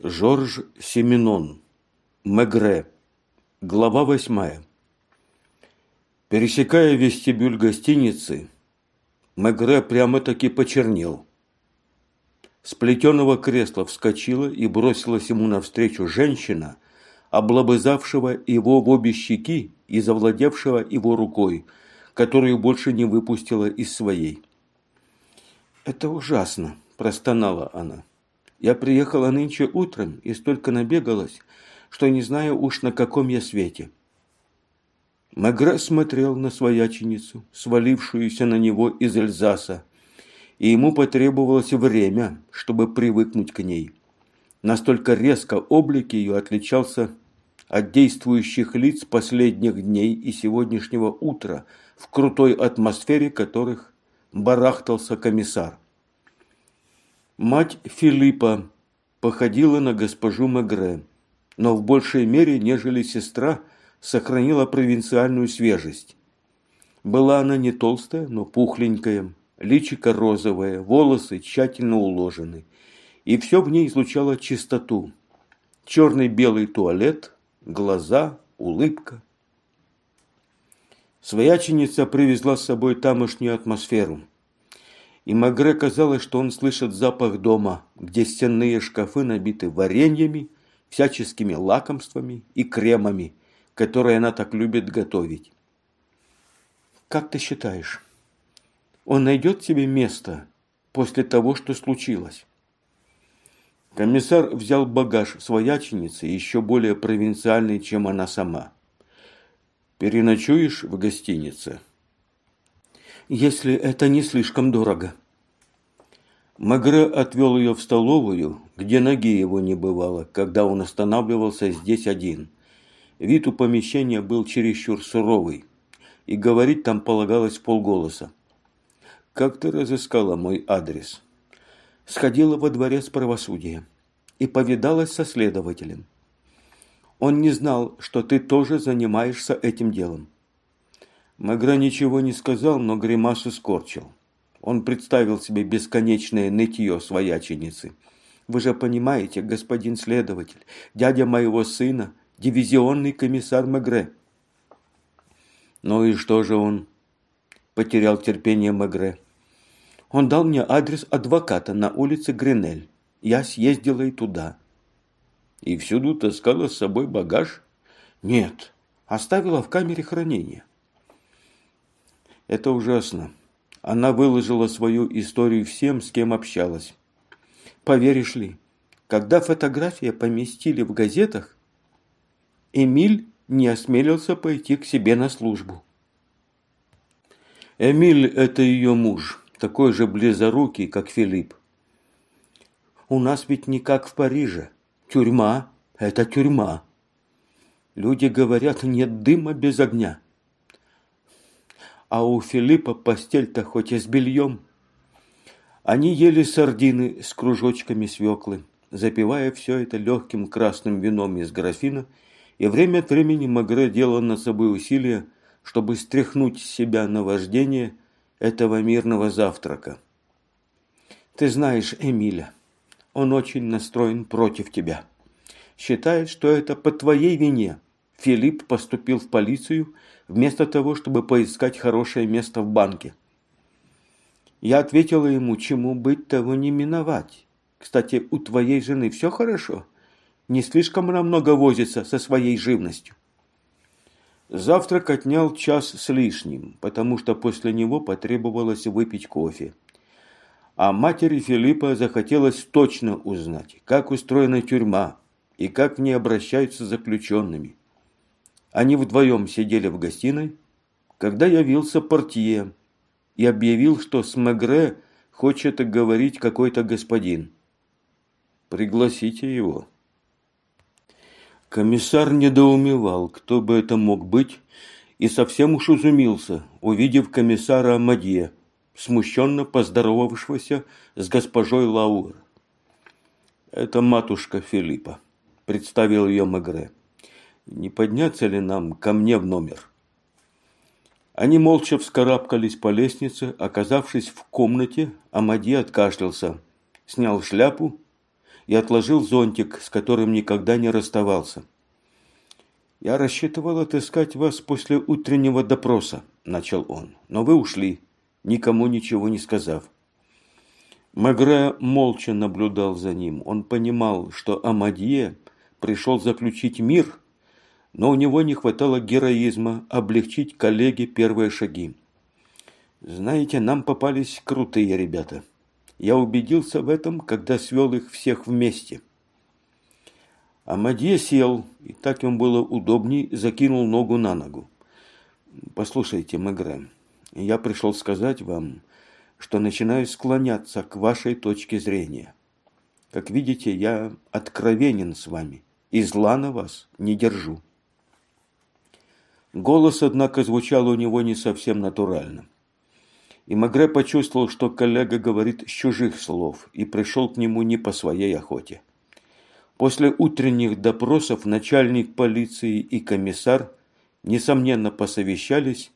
Жорж Семенон. Мегре. Глава восьмая. Пересекая вестибюль гостиницы, Мегре прямо-таки почернел. С плетеного кресла вскочила и бросилась ему навстречу женщина, облобызавшего его в обе щеки и завладевшего его рукой, которую больше не выпустила из своей. «Это ужасно!» – простонала она. «Я приехала нынче утром и столько набегалась, что не знаю уж на каком я свете». Магре смотрел на свояченицу, свалившуюся на него из Эльзаса, и ему потребовалось время, чтобы привыкнуть к ней. Настолько резко облик ее отличался от действующих лиц последних дней и сегодняшнего утра, в крутой атмосфере которых барахтался комиссар. Мать Филиппа походила на госпожу Мегре, но в большей мере, нежели сестра, сохранила провинциальную свежесть. Была она не толстая, но пухленькая, личико розовое, волосы тщательно уложены, и все в ней излучало чистоту. Черный белый туалет, глаза, улыбка. Свояченица привезла с собой тамошнюю атмосферу – и Магре казалось, что он слышит запах дома, где стенные шкафы набиты вареньями, всяческими лакомствами и кремами, которые она так любит готовить. Как ты считаешь, он найдет себе место после того, что случилось? Комиссар взял багаж свояченицы, еще более провинциальный, чем она сама. «Переночуешь в гостинице?» Если это не слишком дорого. Магре отвел ее в столовую, где ноги его не бывало, когда он останавливался здесь один. Вид у помещения был чересчур суровый, и говорить там полагалось полголоса. «Как ты разыскала мой адрес?» Сходила во дворец правосудия и повидалась со следователем. Он не знал, что ты тоже занимаешься этим делом. Магра ничего не сказал, но гримасу скорчил. Он представил себе бесконечное нытье свояченицы. «Вы же понимаете, господин следователь, дядя моего сына, дивизионный комиссар Мегре». «Ну и что же он?» Потерял терпение Мегре. «Он дал мне адрес адвоката на улице Гренель. Я съездила и туда». «И всюду таскала с собой багаж?» «Нет, оставила в камере хранения». Это ужасно. Она выложила свою историю всем, с кем общалась. Поверишь ли, когда фотография поместили в газетах, Эмиль не осмелился пойти к себе на службу. Эмиль – это ее муж, такой же близорукий, как Филипп. У нас ведь не как в Париже. Тюрьма – это тюрьма. Люди говорят, нет дыма без огня а у Филиппа постель-то хоть и с бельем. Они ели сардины с кружочками свеклы, запивая все это легким красным вином из графина, и время от времени Магре делал над собой усилия, чтобы стряхнуть с себя наваждение этого мирного завтрака. Ты знаешь Эмиля, он очень настроен против тебя. Считает, что это по твоей вине Филипп поступил в полицию вместо того, чтобы поискать хорошее место в банке. Я ответила ему, чему быть, того не миновать. Кстати, у твоей жены все хорошо? Не слишком она много возится со своей живностью? Завтрак отнял час с лишним, потому что после него потребовалось выпить кофе. А матери Филиппа захотелось точно узнать, как устроена тюрьма и как в ней обращаются с заключенными. Они вдвоем сидели в гостиной, когда явился портье и объявил, что с Мегре хочет говорить какой-то господин. «Пригласите его». Комиссар недоумевал, кто бы это мог быть, и совсем уж изумился, увидев комиссара Амадье, смущенно поздоровавшегося с госпожой Лаур. «Это матушка Филиппа», – представил ее Мегре не подняться ли нам ко мне в номер? Они молча вскарабкались по лестнице, оказавшись в комнате, Амади откашлялся, снял шляпу и отложил зонтик, с которым никогда не расставался. «Я рассчитывал отыскать вас после утреннего допроса», – начал он, – «но вы ушли, никому ничего не сказав». Мегре молча наблюдал за ним. Он понимал, что Амадье пришел заключить мир, но у него не хватало героизма облегчить коллеге первые шаги. «Знаете, нам попались крутые ребята. Я убедился в этом, когда свел их всех вместе». Амадье сел, и так ему было удобней, закинул ногу на ногу. «Послушайте, Мегре, я пришел сказать вам, что начинаю склоняться к вашей точке зрения. Как видите, я откровенен с вами и зла на вас не держу». Голос, однако, звучал у него не совсем натурально. И Магре почувствовал, что коллега говорит с чужих слов, и пришел к нему не по своей охоте. После утренних допросов начальник полиции и комиссар, несомненно, посовещались,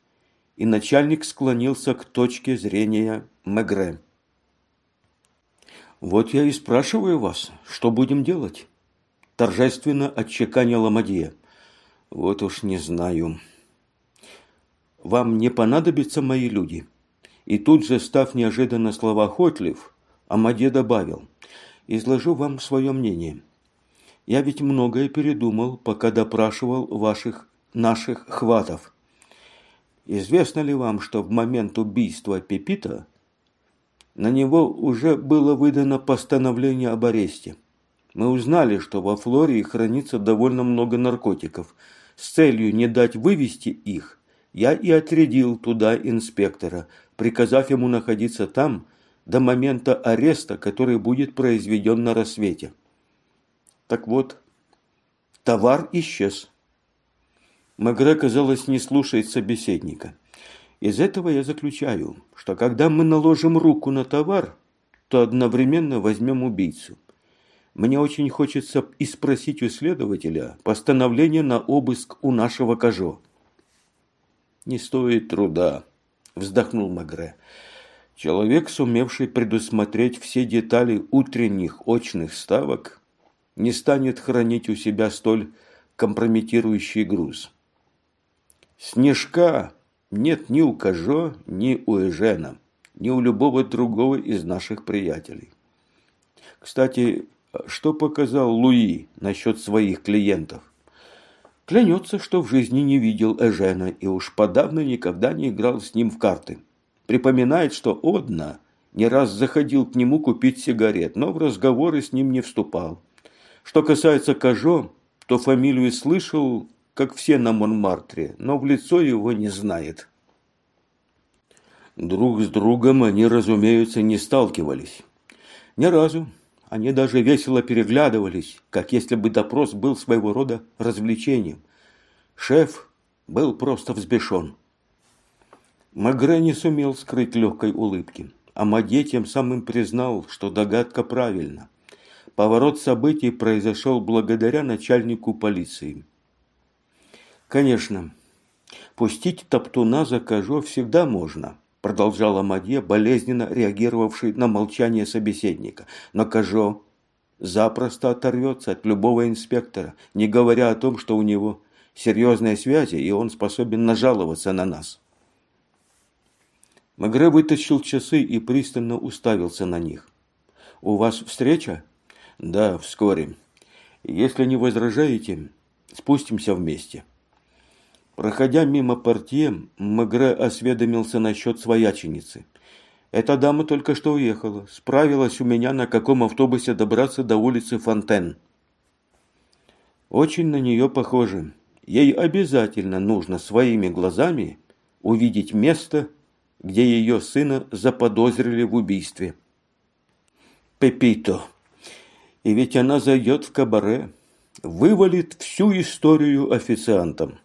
и начальник склонился к точке зрения Мегре. «Вот я и спрашиваю вас, что будем делать?» Торжественно отчеканила Мадье. «Вот уж не знаю. Вам не понадобятся мои люди?» И тут же, став неожиданно словоохотлив, Амаде добавил. «Изложу вам свое мнение. Я ведь многое передумал, пока допрашивал ваших, наших хватов. Известно ли вам, что в момент убийства Пепита на него уже было выдано постановление об аресте? Мы узнали, что во Флории хранится довольно много наркотиков. С целью не дать вывести их, я и отрядил туда инспектора, приказав ему находиться там до момента ареста, который будет произведен на рассвете. Так вот, товар исчез. Магре, казалось, не слушает собеседника. Из этого я заключаю, что когда мы наложим руку на товар, то одновременно возьмем убийцу. Мне очень хочется и спросить у следователя постановление на обыск у нашего Кажо. «Не стоит труда», – вздохнул Магре. «Человек, сумевший предусмотреть все детали утренних очных ставок, не станет хранить у себя столь компрометирующий груз. Снежка нет ни у Кажо, ни у Эжена, ни у любого другого из наших приятелей. Кстати, что показал Луи насчет своих клиентов? Клянется, что в жизни не видел Эжена и уж подавно никогда не играл с ним в карты. Припоминает, что Одна не раз заходил к нему купить сигарет, но в разговоры с ним не вступал. Что касается Кажо, то фамилию слышал, как все на Монмартре, но в лицо его не знает. Друг с другом они, разумеется, не сталкивались. Ни разу. Они даже весело переглядывались, как если бы допрос был своего рода развлечением. Шеф был просто взбешен. Магре не сумел скрыть легкой улыбки, а Маде тем самым признал, что догадка правильна. Поворот событий произошел благодаря начальнику полиции. Конечно, пустить топтуна за кожо всегда можно, продолжал Амадье, болезненно реагировавший на молчание собеседника. Но кожо запросто оторвется от любого инспектора, не говоря о том, что у него серьезные связи, и он способен нажаловаться на нас. Магре вытащил часы и пристально уставился на них. «У вас встреча?» Да, вскоре. Если не возражаете, спустимся вместе. Проходя мимо портье, Мегре осведомился насчет свояченицы. Эта дама только что уехала. Справилась у меня, на каком автобусе добраться до улицы Фонтен. Очень на нее похоже. Ей обязательно нужно своими глазами увидеть место, где ее сына заподозрили в убийстве. Пепито. И ведь она зайдет в кабаре, вывалит всю историю официантам.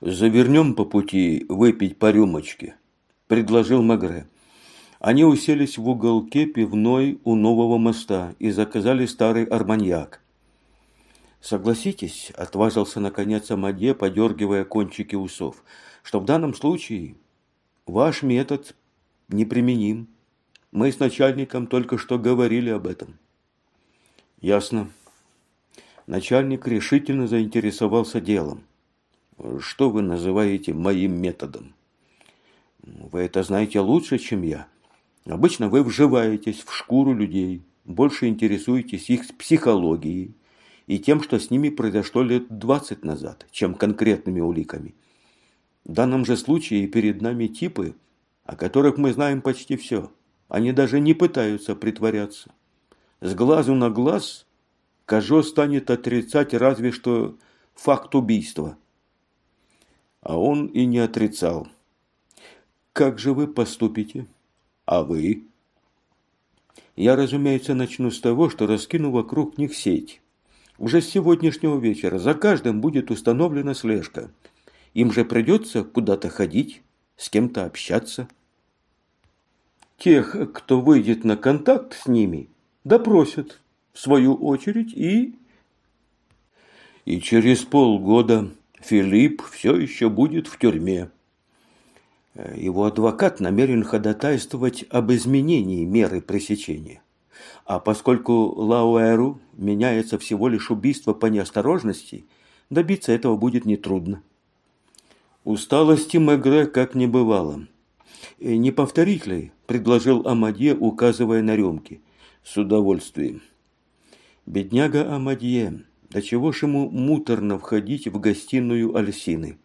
«Завернем по пути выпить по рюмочке», – предложил Магре. Они уселись в уголке пивной у нового моста и заказали старый арманьяк. «Согласитесь», – отважился наконец Амаде, подергивая кончики усов, – «что в данном случае ваш метод неприменим». Мы с начальником только что говорили об этом. Ясно. Начальник решительно заинтересовался делом. Что вы называете моим методом? Вы это знаете лучше, чем я. Обычно вы вживаетесь в шкуру людей, больше интересуетесь их психологией и тем, что с ними произошло лет двадцать назад, чем конкретными уликами. В данном же случае перед нами типы, о которых мы знаем почти все. Они даже не пытаются притворяться. С глазу на глаз Кажо станет отрицать разве что факт убийства. А он и не отрицал. Как же вы поступите? А вы? Я, разумеется, начну с того, что раскину вокруг них сеть. Уже с сегодняшнего вечера за каждым будет установлена слежка. Им же придется куда-то ходить, с кем-то общаться. Тех, кто выйдет на контакт с ними, допросят, в свою очередь, и... И через полгода Филипп все еще будет в тюрьме. Его адвокат намерен ходатайствовать об изменении меры пресечения. А поскольку Лауэру меняется всего лишь убийство по неосторожности, добиться этого будет нетрудно. Усталости Мегре как не бывало. «Не повторить ли?» – предложил Амадье, указывая на рюмки. «С удовольствием». Бедняга Амадье, до чего ж ему муторно входить в гостиную Альсины.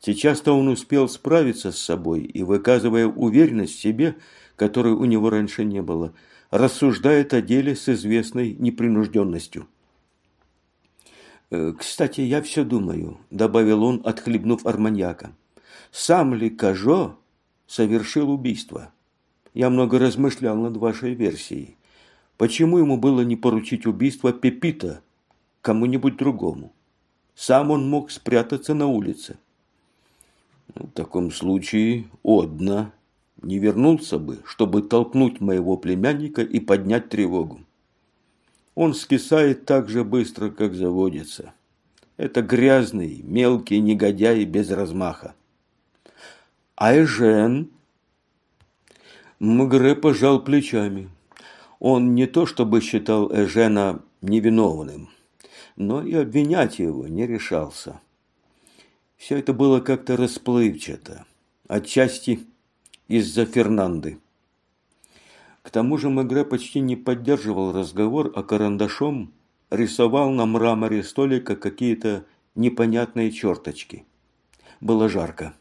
Сейчас-то он успел справиться с собой и, выказывая уверенность в себе, которой у него раньше не было, рассуждает о деле с известной непринужденностью. «Э, «Кстати, я все думаю», – добавил он, отхлебнув арманьяка. «Сам ли Кажо совершил убийство? Я много размышлял над вашей версией. Почему ему было не поручить убийство Пепита кому-нибудь другому? Сам он мог спрятаться на улице. Ну, в таком случае Одна не вернулся бы, чтобы толкнуть моего племянника и поднять тревогу. Он скисает так же быстро, как заводится. Это грязный, мелкий негодяй без размаха. А Эжен? Мгре пожал плечами. Он не то чтобы считал Эжена невиновным, но и обвинять его не решался. Все это было как-то расплывчато, отчасти из-за Фернанды. К тому же Мегре почти не поддерживал разговор, а карандашом рисовал на мраморе столика какие-то непонятные черточки. Было жарко.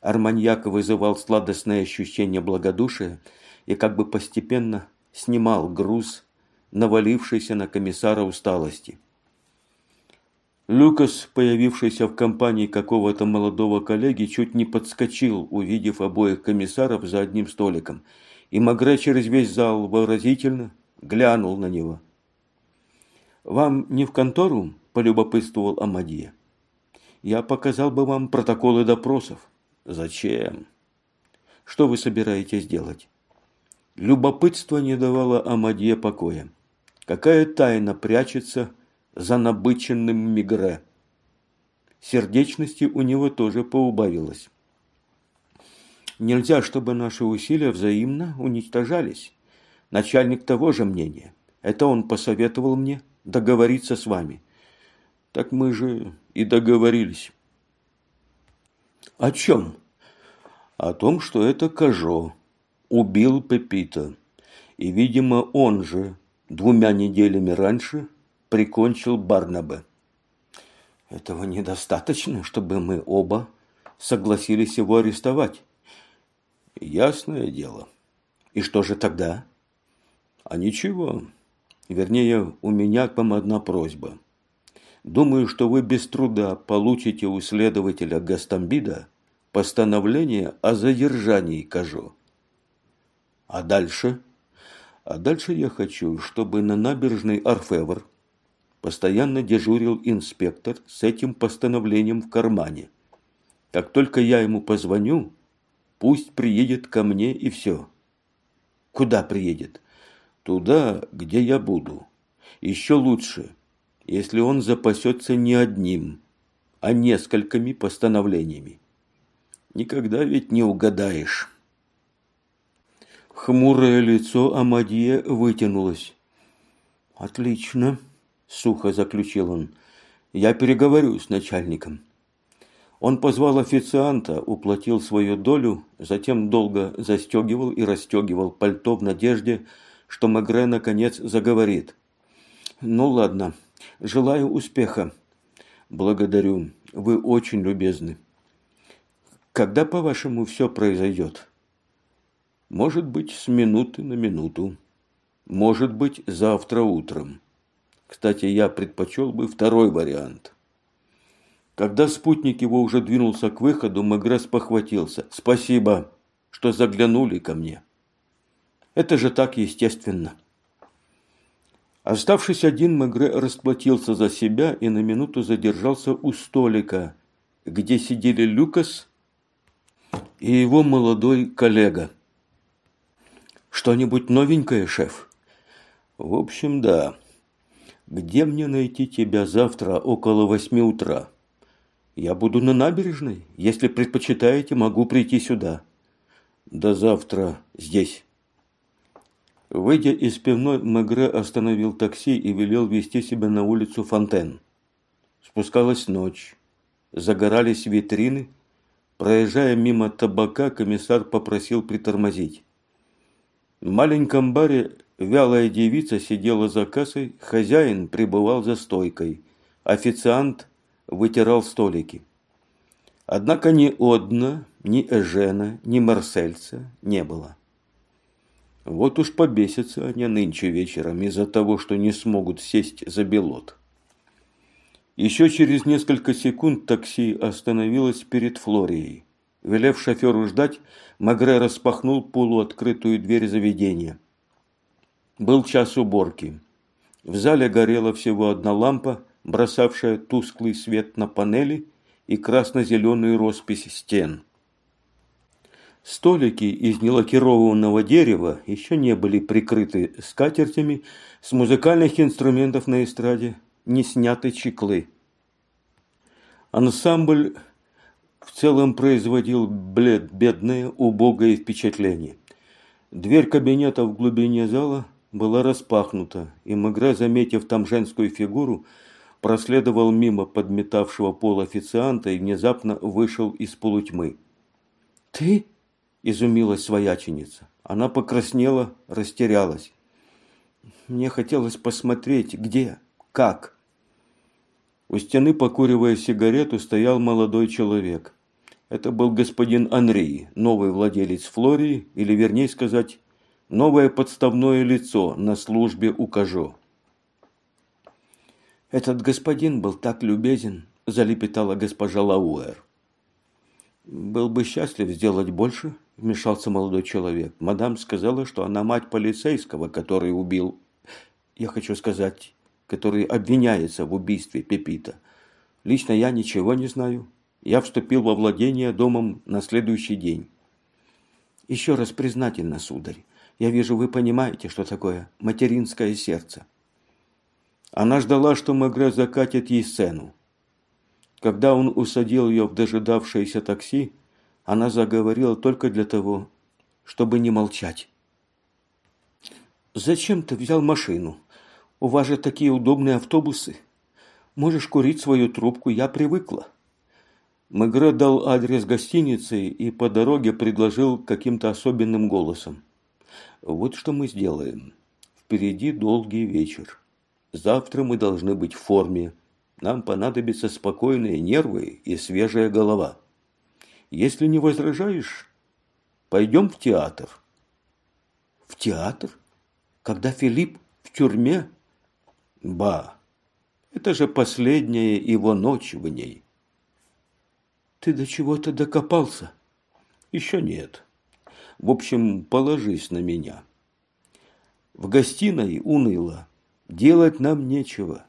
Арманьяк вызывал сладостное ощущение благодушия и как бы постепенно снимал груз, навалившийся на комиссара усталости. Люкас, появившийся в компании какого-то молодого коллеги, чуть не подскочил, увидев обоих комиссаров за одним столиком, и Магре через весь зал выразительно глянул на него. «Вам не в контору?» – полюбопытствовал Амадия. «Я показал бы вам протоколы допросов». «Зачем?» «Что вы собираетесь делать?» Любопытство не давало Амадье покоя. Какая тайна прячется за набыченным Мигре? Сердечности у него тоже поубавилось. Нельзя, чтобы наши усилия взаимно уничтожались. Начальник того же мнения. Это он посоветовал мне договориться с вами. Так мы же и договорились. О чем? О том, что это Кажо убил Пепита. И, видимо, он же двумя неделями раньше прикончил Барнабе. Этого недостаточно, чтобы мы оба согласились его арестовать. Ясное дело. И что же тогда? А ничего. Вернее, у меня к вам одна просьба. Думаю, что вы без труда получите у следователя Гастамбида постановление о задержании Кажо. А дальше? А дальше я хочу, чтобы на набережной Арфевр постоянно дежурил инспектор с этим постановлением в кармане. Как только я ему позвоню, пусть приедет ко мне и все. Куда приедет? Туда, где я буду. Еще лучше, если он запасется не одним, а несколькими постановлениями. Никогда ведь не угадаешь. Хмурое лицо Амадье вытянулось. Отлично, сухо заключил он. Я переговорю с начальником. Он позвал официанта, уплатил свою долю, затем долго застегивал и расстегивал пальто в надежде, что Мегре наконец заговорит. «Ну ладно, желаю успеха». «Благодарю, вы очень любезны». «Когда, по-вашему, все произойдет?» «Может быть, с минуты на минуту. Может быть, завтра утром». Кстати, я предпочел бы второй вариант. Когда спутник его уже двинулся к выходу, Мегрес похватился. «Спасибо, что заглянули ко мне». Это же так естественно. Оставшись один, Мегре расплатился за себя и на минуту задержался у столика, где сидели Люкас и его молодой коллега. «Что-нибудь новенькое, шеф?» «В общем, да. Где мне найти тебя завтра около восьми утра? Я буду на набережной. Если предпочитаете, могу прийти сюда. До завтра здесь. Выйдя из пивной, Мегре остановил такси и велел вести себя на улицу Фонтен. Спускалась ночь. Загорались витрины. Проезжая мимо табака, комиссар попросил притормозить. В маленьком баре Вялая девица сидела за кассой, хозяин пребывал за стойкой, официант вытирал столики. Однако ни Одна, ни Эжена, ни Марсельца не было. Вот уж побесятся они нынче вечером из-за того, что не смогут сесть за белот. Еще через несколько секунд такси остановилось перед Флорией. Велев шоферу ждать, Магре распахнул полуоткрытую дверь заведения. Был час уборки. В зале горела всего одна лампа, бросавшая тусклый свет на панели и красно-зеленую роспись стен. Столики из нелакированного дерева еще не были прикрыты скатертями, с музыкальных инструментов на эстраде не сняты чеклы. Ансамбль в целом производил блед бедное, убогое впечатление. Дверь кабинета в глубине зала была распахнута, и Мегре, заметив там женскую фигуру, проследовал мимо подметавшего пол официанта и внезапно вышел из полутьмы. «Ты?» – изумилась свояченица. Она покраснела, растерялась. Мне хотелось посмотреть, где, как. У стены, покуривая сигарету, стоял молодой человек. Это был господин Анри, новый владелец Флории, или, вернее сказать, новое подставное лицо на службе у Кажо. «Этот господин был так любезен», – залепетала госпожа Лауэр. «Был бы счастлив сделать больше», – вмешался молодой человек. «Мадам сказала, что она мать полицейского, который убил... Я хочу сказать, который обвиняется в убийстве Пепита. Лично я ничего не знаю. Я вступил во владение домом на следующий день». «Еще раз признательна, сударь. Я вижу, вы понимаете, что такое материнское сердце. Она ждала, что Мегре закатит ей сцену. Когда он усадил ее в дожидавшееся такси, она заговорила только для того, чтобы не молчать. «Зачем ты взял машину? У вас же такие удобные автобусы. Можешь курить свою трубку, я привыкла». Мегре дал адрес гостиницы и по дороге предложил каким-то особенным голосом. Вот что мы сделаем. Впереди долгий вечер. Завтра мы должны быть в форме. Нам понадобятся спокойные нервы и свежая голова. Если не возражаешь, пойдем в театр. В театр? Когда Филипп в тюрьме? Ба, это же последняя его ночь в ней. Ты до чего-то докопался? Еще нет. В общем, положись на меня. В гостиной уныло. Делать нам нечего.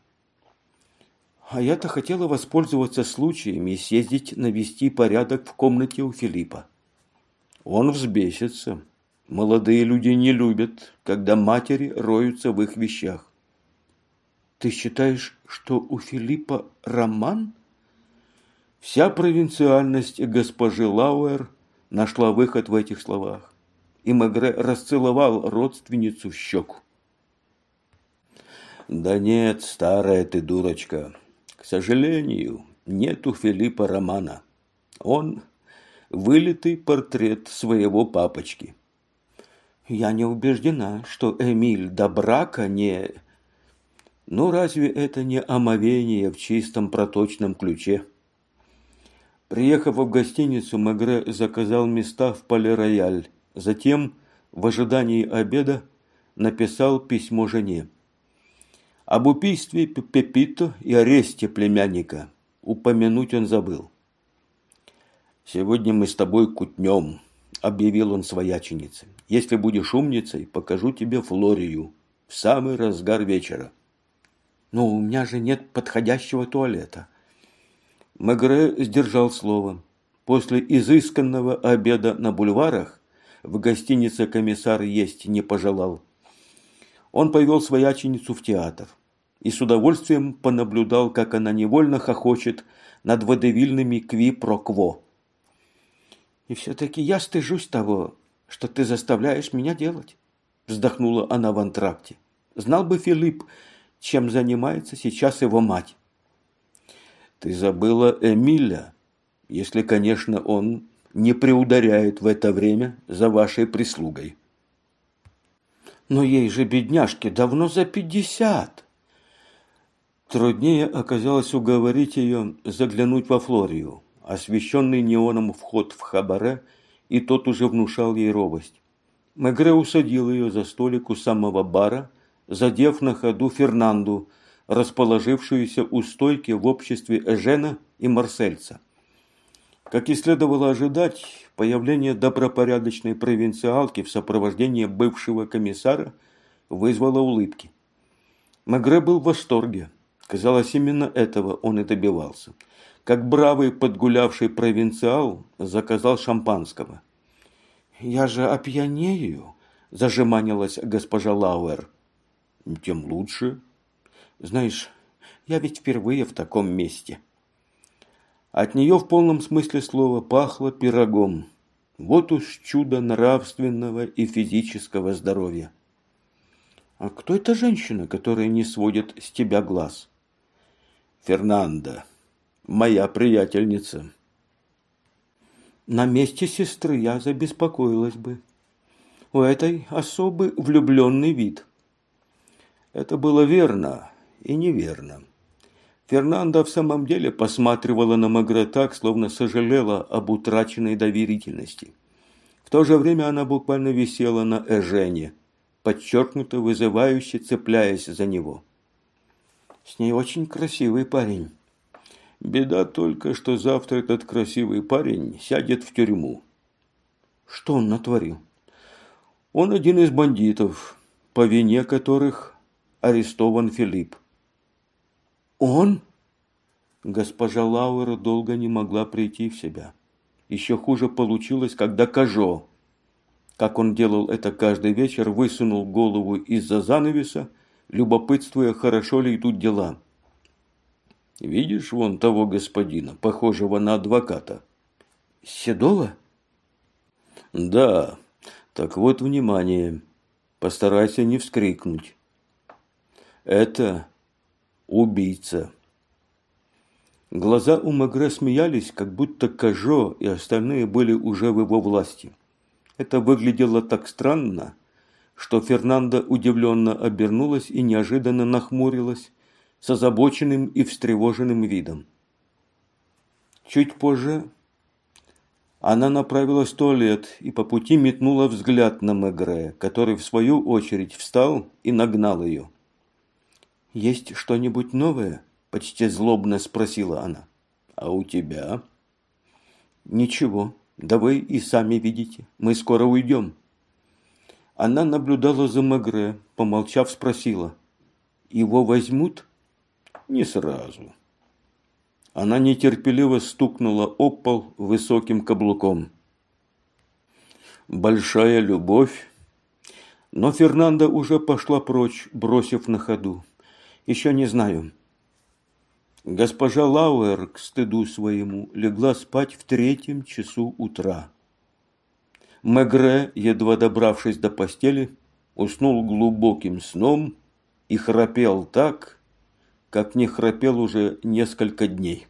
А я-то хотела воспользоваться случаем и съездить навести порядок в комнате у Филиппа. Он взбесится. Молодые люди не любят, когда матери роются в их вещах. Ты считаешь, что у Филиппа роман? Вся провинциальность госпожи Лауэр нашла выход в этих словах, и Мегре расцеловал родственницу в щеку. Да нет, старая ты дурочка. К сожалению, нет у Филиппа романа. Он вылитый портрет своего папочки. Я не убеждена, что Эмиль до брака не... Ну, разве это не омовение в чистом проточном ключе? Приехав в гостиницу, Мегре заказал места в Пале-Рояль. Затем, в ожидании обеда, написал письмо жене. Об убийстве Пепито и аресте племянника упомянуть он забыл. «Сегодня мы с тобой кутнем», – объявил он свояченице. «Если будешь умницей, покажу тебе Флорию в самый разгар вечера». «Но у меня же нет подходящего туалета». Мегре сдержал слово. После изысканного обеда на бульварах в гостинице комиссар есть не пожелал. Он повел свояченицу в театр и с удовольствием понаблюдал, как она невольно хохочет над водевильными кви-про-кво. «И все-таки я стыжусь того, что ты заставляешь меня делать», вздохнула она в антракте. «Знал бы Филипп, чем занимается сейчас его мать». «Ты забыла Эмиля, если, конечно, он не приударяет в это время за вашей прислугой». «Но ей же, бедняжке, давно за пятьдесят!» Труднее оказалось уговорить ее заглянуть во Флорию. Освещенный неоном вход в хабаре, и тот уже внушал ей робость. Мегре усадил ее за столик у самого бара, задев на ходу Фернанду, расположившуюся у стойки в обществе Эжена и Марсельца. Как и следовало ожидать, появление добропорядочной провинциалки в сопровождении бывшего комиссара вызвало улыбки. Мегре был в восторге. Казалось, именно этого он и добивался. Как бравый подгулявший провинциал заказал шампанского. «Я же опьянею», – зажиманилась госпожа Лауэр. «Тем лучше». «Знаешь, я ведь впервые в таком месте». От нее в полном смысле слова пахло пирогом. Вот уж чудо нравственного и физического здоровья. «А кто эта женщина, которая не сводит с тебя глаз?» Фернанда, моя приятельница. На месте сестры я забеспокоилась бы. У этой особый влюбленный вид. Это было верно и неверно. Фернанда в самом деле посматривала на Магре так, словно сожалела об утраченной доверительности. В то же время она буквально висела на Эжене, подчеркнуто вызывающе цепляясь за него. С ней очень красивый парень. Беда только, что завтра этот красивый парень сядет в тюрьму. Что он натворил? Он один из бандитов, по вине которых арестован Филипп. Он? Госпожа Лауэр долго не могла прийти в себя. Еще хуже получилось, когда Кажо, как он делал это каждый вечер, высунул голову из-за занавеса любопытствуя, хорошо ли идут дела. Видишь вон того господина, похожего на адвоката? Седова? Да. Так вот, внимание. Постарайся не вскрикнуть. Это убийца. Глаза у Магре смеялись, как будто Кажо и остальные были уже в его власти. Это выглядело так странно, что Фернанда удивленно обернулась и неожиданно нахмурилась с озабоченным и встревоженным видом. Чуть позже она направилась в туалет и по пути метнула взгляд на Мегре, который в свою очередь встал и нагнал ее. «Есть что-нибудь новое?» – почти злобно спросила она. «А у тебя?» «Ничего. Да вы и сами видите. Мы скоро уйдем». Она наблюдала за Мегре, помолчав, спросила. «Его возьмут?» «Не сразу». Она нетерпеливо стукнула об пол высоким каблуком. «Большая любовь». Но Фернанда уже пошла прочь, бросив на ходу. «Еще не знаю». Госпожа Лауэр, к стыду своему, легла спать в третьем часу утра. Мегре, едва добравшись до постели, уснул глубоким сном и храпел так, как не храпел уже несколько дней.